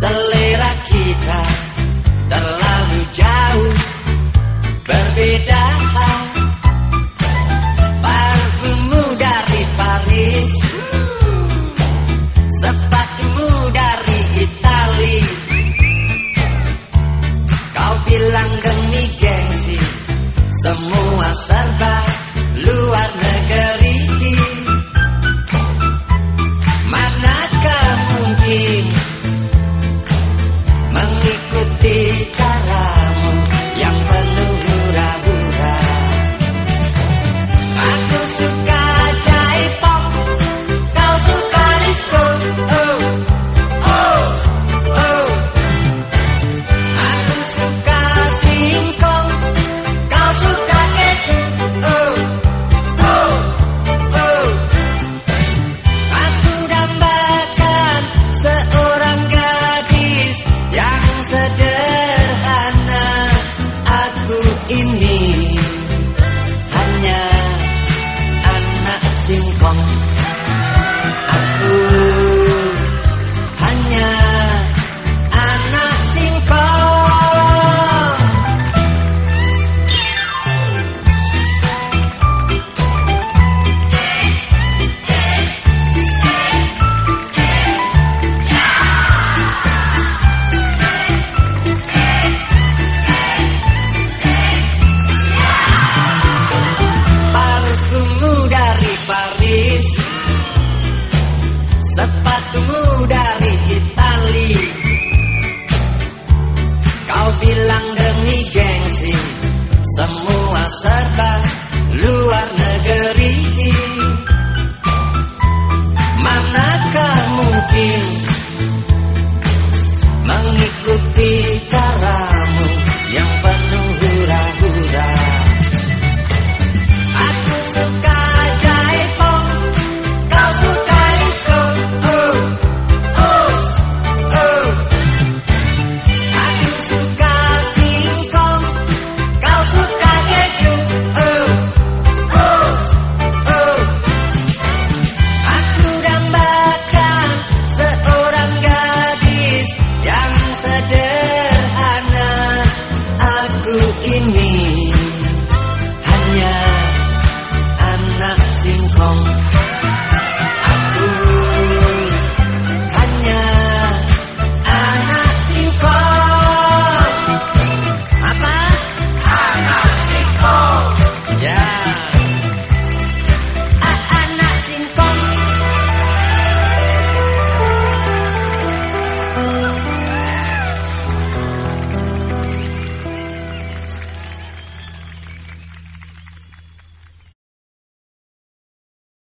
Selera kita terlalu jauh. Berbeda hal. 星光。tunggu dari Itali Kau bilang demi gengsi Semua serba